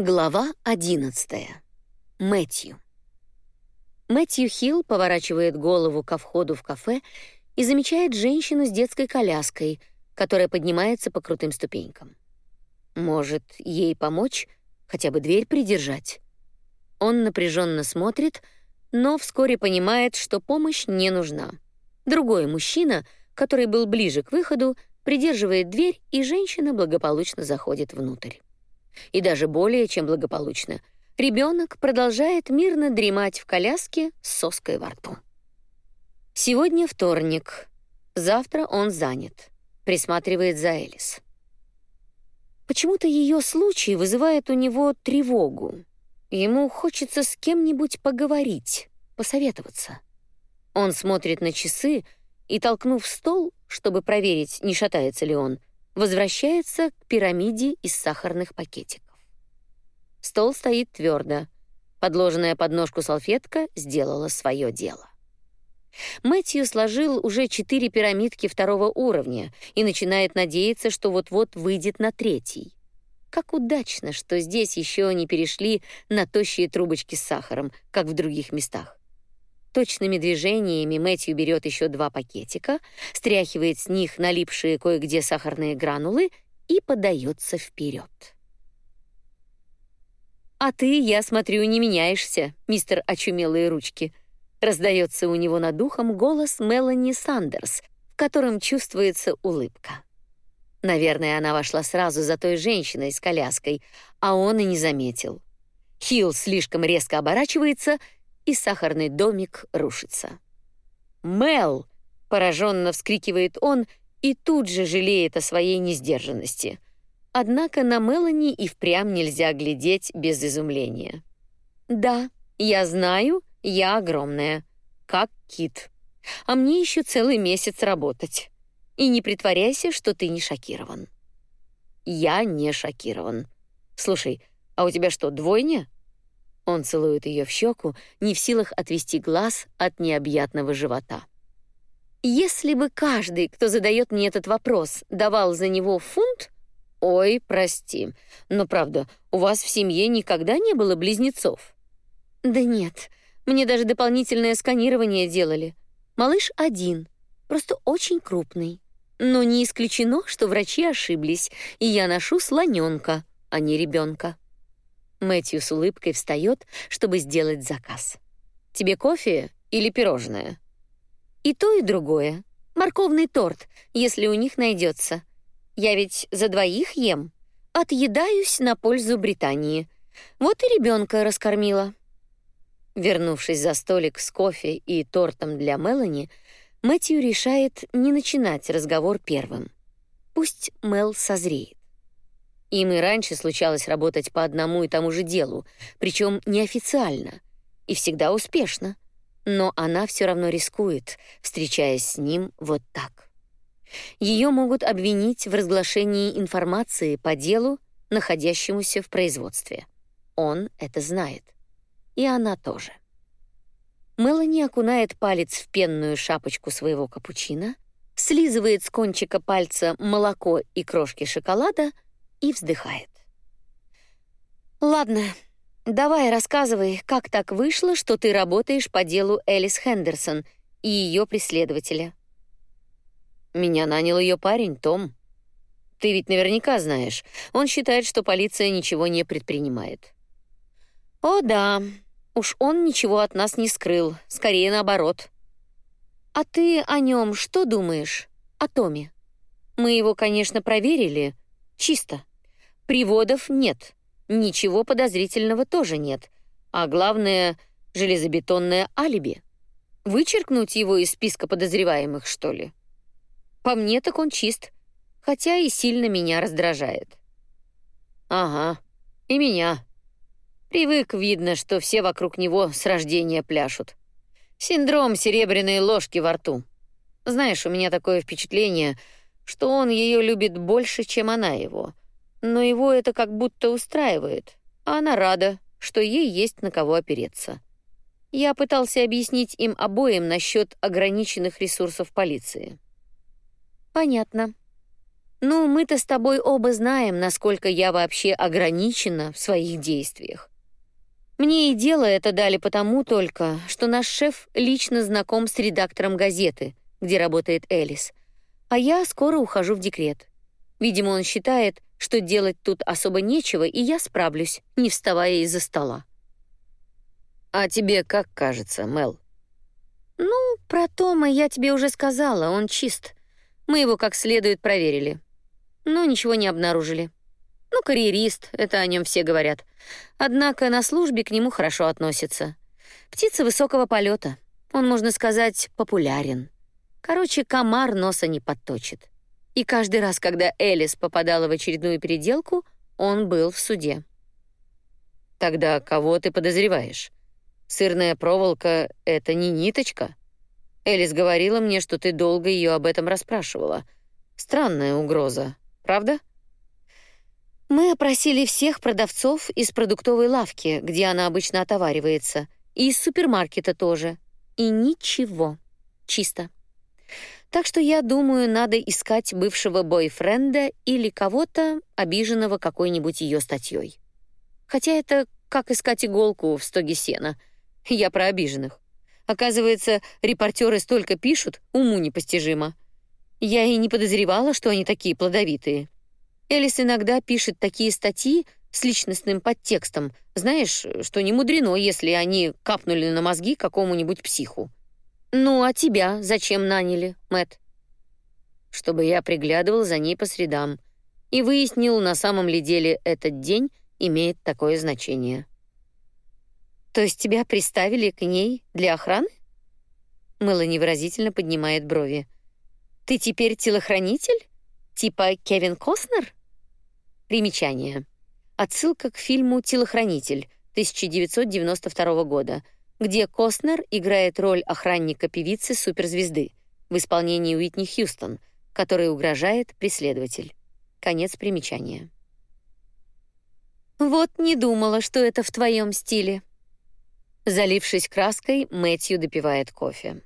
Глава 11. Мэтью. Мэтью Хилл поворачивает голову ко входу в кафе и замечает женщину с детской коляской, которая поднимается по крутым ступенькам. Может, ей помочь, хотя бы дверь придержать. Он напряженно смотрит, но вскоре понимает, что помощь не нужна. Другой мужчина, который был ближе к выходу, придерживает дверь, и женщина благополучно заходит внутрь и даже более чем благополучно. Ребенок продолжает мирно дремать в коляске с соской во рту. Сегодня вторник. Завтра он занят. Присматривает за Элис. Почему-то ее случай вызывает у него тревогу. Ему хочется с кем-нибудь поговорить, посоветоваться. Он смотрит на часы и, толкнув стол, чтобы проверить, не шатается ли он, возвращается к пирамиде из сахарных пакетиков. Стол стоит твердо. Подложенная под ножку салфетка сделала свое дело. Мэтью сложил уже четыре пирамидки второго уровня и начинает надеяться, что вот-вот выйдет на третий. Как удачно, что здесь еще не перешли на тощие трубочки с сахаром, как в других местах. Точными движениями Мэтью берет еще два пакетика, стряхивает с них налипшие кое-где сахарные гранулы и подается вперед. «А ты, я смотрю, не меняешься, мистер очумелые ручки», раздается у него над духом голос Мелани Сандерс, в котором чувствуется улыбка. Наверное, она вошла сразу за той женщиной с коляской, а он и не заметил. Хилл слишком резко оборачивается — и сахарный домик рушится. «Мел!» — пораженно вскрикивает он и тут же жалеет о своей несдержанности. Однако на Мелани и впрямь нельзя глядеть без изумления. «Да, я знаю, я огромная, как кит. А мне еще целый месяц работать. И не притворяйся, что ты не шокирован». «Я не шокирован. Слушай, а у тебя что, двойня?» Он целует ее в щеку, не в силах отвести глаз от необъятного живота. Если бы каждый, кто задает мне этот вопрос, давал за него фунт, ой, прости, но правда, у вас в семье никогда не было близнецов? Да нет, мне даже дополнительное сканирование делали. Малыш один, просто очень крупный. Но не исключено, что врачи ошиблись, и я ношу слоненка, а не ребенка. Мэтью с улыбкой встает, чтобы сделать заказ. Тебе кофе или пирожное? И то, и другое. Морковный торт, если у них найдется. Я ведь за двоих ем. Отъедаюсь на пользу Британии. Вот и ребенка раскормила. Вернувшись за столик с кофе и тортом для Мелани, Мэтью решает не начинать разговор первым. Пусть Мел созреет. Им и раньше случалось работать по одному и тому же делу, причем неофициально, и всегда успешно. Но она все равно рискует, встречаясь с ним вот так. Ее могут обвинить в разглашении информации по делу, находящемуся в производстве. Он это знает. И она тоже. Мелани окунает палец в пенную шапочку своего капучино, слизывает с кончика пальца молоко и крошки шоколада — и вздыхает. Ладно, давай рассказывай, как так вышло, что ты работаешь по делу Элис Хендерсон и ее преследователя. Меня нанял ее парень Том. Ты ведь наверняка знаешь. Он считает, что полиция ничего не предпринимает. О да, уж он ничего от нас не скрыл, скорее наоборот. А ты о нем что думаешь? О Томе? Мы его, конечно, проверили, чисто. Приводов нет, ничего подозрительного тоже нет, а главное — железобетонное алиби. Вычеркнуть его из списка подозреваемых, что ли? По мне так он чист, хотя и сильно меня раздражает. Ага, и меня. Привык, видно, что все вокруг него с рождения пляшут. Синдром серебряной ложки во рту. Знаешь, у меня такое впечатление, что он ее любит больше, чем она его — но его это как будто устраивает, а она рада, что ей есть на кого опереться. Я пытался объяснить им обоим насчет ограниченных ресурсов полиции. Понятно. Ну, мы-то с тобой оба знаем, насколько я вообще ограничена в своих действиях. Мне и дело это дали потому только, что наш шеф лично знаком с редактором газеты, где работает Элис, а я скоро ухожу в декрет. Видимо, он считает, что делать тут особо нечего, и я справлюсь, не вставая из-за стола. А тебе как кажется, Мел? Ну, про Тома я тебе уже сказала, он чист. Мы его как следует проверили. Но ничего не обнаружили. Ну, карьерист, это о нем все говорят. Однако на службе к нему хорошо относятся. Птица высокого полета. Он, можно сказать, популярен. Короче, комар носа не подточит. И каждый раз, когда Элис попадала в очередную переделку, он был в суде. Тогда кого ты подозреваешь? Сырная проволока — это не ниточка? Элис говорила мне, что ты долго ее об этом расспрашивала. Странная угроза, правда? Мы опросили всех продавцов из продуктовой лавки, где она обычно отоваривается, и из супермаркета тоже. И ничего. Чисто. Так что я думаю, надо искать бывшего бойфренда или кого-то, обиженного какой-нибудь ее статьей. Хотя это как искать иголку в стоге сена. Я про обиженных. Оказывается, репортеры столько пишут, уму непостижимо. Я и не подозревала, что они такие плодовитые. Элис иногда пишет такие статьи с личностным подтекстом. Знаешь, что не мудрено, если они капнули на мозги какому-нибудь психу. Ну, а тебя зачем наняли, Мэт? Чтобы я приглядывал за ней по средам и выяснил, на самом ли деле этот день имеет такое значение. То есть тебя приставили к ней для охраны? Мелани выразительно поднимает брови. Ты теперь телохранитель? Типа Кевин Костнер? Примечание. Отсылка к фильму «Телохранитель» 1992 года, где Костнер играет роль охранника певицы суперзвезды в исполнении Уитни Хьюстон, которой угрожает преследователь. Конец примечания. Вот не думала, что это в твоем стиле. Залившись краской, Мэтью допивает кофе.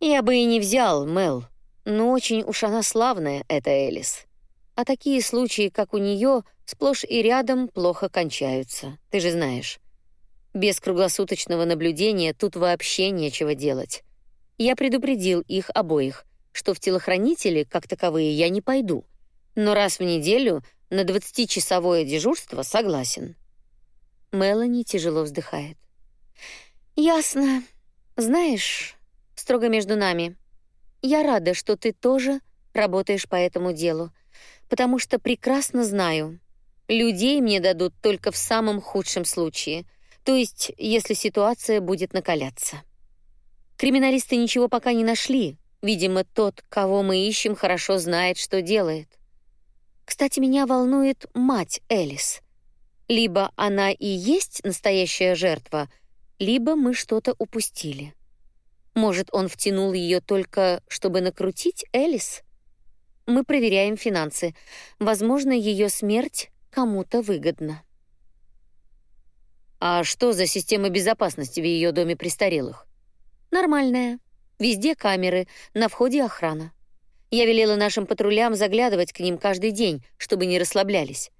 Я бы и не взял, Мел, но очень уж она славная, эта Элис. А такие случаи, как у нее, сплошь и рядом плохо кончаются. Ты же знаешь. Без круглосуточного наблюдения тут вообще нечего делать. Я предупредил их обоих, что в телохранители, как таковые, я не пойду. Но раз в неделю на 20-часовое дежурство согласен. Мелани тяжело вздыхает. Ясно. Знаешь, строго между нами. Я рада, что ты тоже работаешь по этому делу потому что прекрасно знаю, людей мне дадут только в самом худшем случае, то есть если ситуация будет накаляться. Криминалисты ничего пока не нашли. Видимо, тот, кого мы ищем, хорошо знает, что делает. Кстати, меня волнует мать Элис. Либо она и есть настоящая жертва, либо мы что-то упустили. Может, он втянул ее только, чтобы накрутить Элис? Мы проверяем финансы. Возможно, ее смерть кому-то выгодна. А что за система безопасности в ее доме престарелых? Нормальная. Везде камеры, на входе охрана. Я велела нашим патрулям заглядывать к ним каждый день, чтобы не расслаблялись.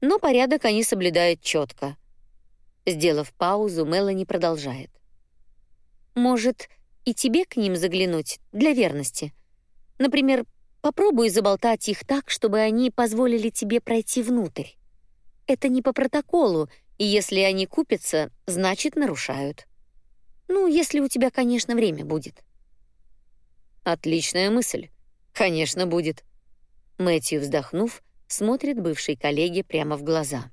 Но порядок они соблюдают четко. Сделав паузу, Мелани продолжает. Может, и тебе к ним заглянуть для верности? Например, Попробуй заболтать их так, чтобы они позволили тебе пройти внутрь. Это не по протоколу, и если они купятся, значит, нарушают. Ну, если у тебя, конечно, время будет. Отличная мысль. Конечно, будет. Мэтью, вздохнув, смотрит бывшей коллеге прямо в глаза.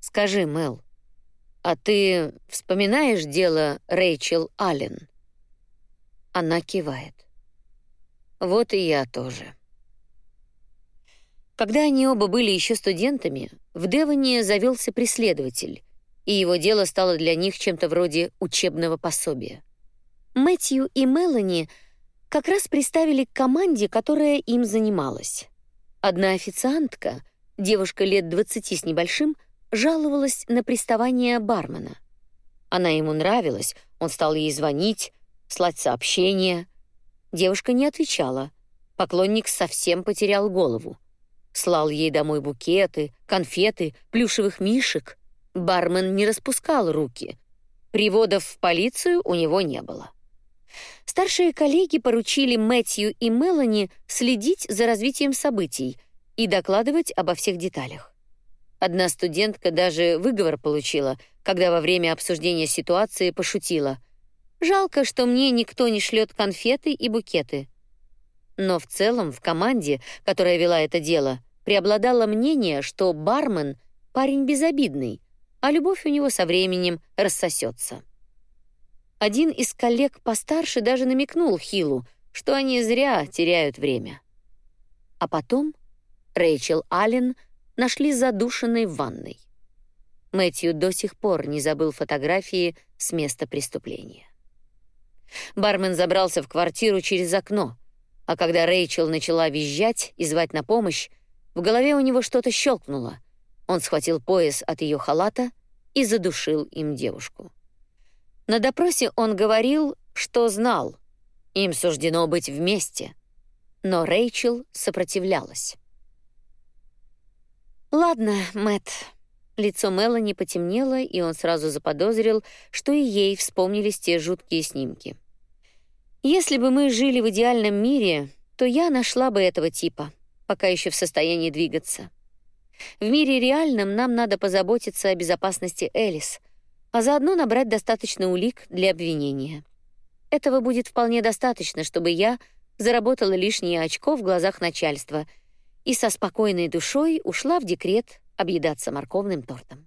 Скажи, Мэл, а ты вспоминаешь дело Рэйчел Аллен? Она кивает. Вот и я тоже. Когда они оба были еще студентами, в Девоне завелся преследователь, и его дело стало для них чем-то вроде учебного пособия. Мэтью и Мелани как раз приставили к команде, которая им занималась. Одна официантка, девушка лет двадцати с небольшим, жаловалась на приставание бармена. Она ему нравилась, он стал ей звонить, слать сообщения — Девушка не отвечала. Поклонник совсем потерял голову. Слал ей домой букеты, конфеты, плюшевых мишек. Бармен не распускал руки. Приводов в полицию у него не было. Старшие коллеги поручили Мэтью и Мелани следить за развитием событий и докладывать обо всех деталях. Одна студентка даже выговор получила, когда во время обсуждения ситуации пошутила. «Жалко, что мне никто не шлет конфеты и букеты». Но в целом в команде, которая вела это дело, преобладало мнение, что бармен — парень безобидный, а любовь у него со временем рассосется. Один из коллег постарше даже намекнул Хилу, что они зря теряют время. А потом Рэйчел Аллен нашли задушенной в ванной. Мэтью до сих пор не забыл фотографии с места преступления. Бармен забрался в квартиру через окно, а когда Рэйчел начала визжать и звать на помощь, в голове у него что-то щелкнуло. Он схватил пояс от ее халата и задушил им девушку. На допросе он говорил, что знал, им суждено быть вместе, но Рэйчел сопротивлялась. «Ладно, Мэтт». Лицо Мелани потемнело, и он сразу заподозрил, что и ей вспомнились те жуткие снимки. «Если бы мы жили в идеальном мире, то я нашла бы этого типа, пока еще в состоянии двигаться. В мире реальном нам надо позаботиться о безопасности Элис, а заодно набрать достаточно улик для обвинения. Этого будет вполне достаточно, чтобы я заработала лишние очко в глазах начальства — и со спокойной душой ушла в декрет объедаться морковным тортом.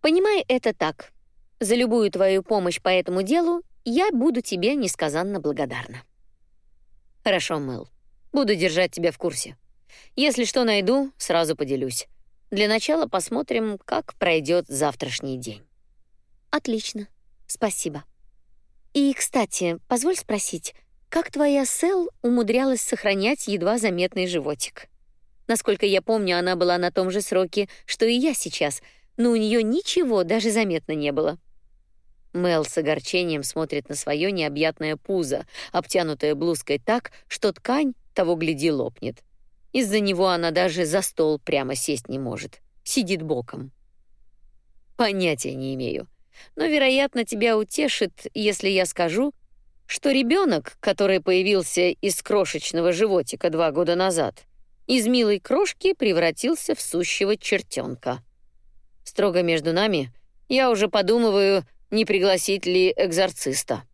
Понимай это так. За любую твою помощь по этому делу я буду тебе несказанно благодарна. Хорошо, Мэл. Буду держать тебя в курсе. Если что найду, сразу поделюсь. Для начала посмотрим, как пройдет завтрашний день. Отлично. Спасибо. И, кстати, позволь спросить, как твоя Сэл умудрялась сохранять едва заметный животик? Насколько я помню, она была на том же сроке, что и я сейчас, но у нее ничего даже заметно не было. Мел с огорчением смотрит на свое необъятное пузо, обтянутое блузкой так, что ткань того гляди лопнет. Из-за него она даже за стол прямо сесть не может, сидит боком. Понятия не имею, но, вероятно, тебя утешит, если я скажу, что ребенок, который появился из крошечного животика два года назад, из милой крошки превратился в сущего чертенка. Строго между нами, я уже подумываю, не пригласить ли экзорциста.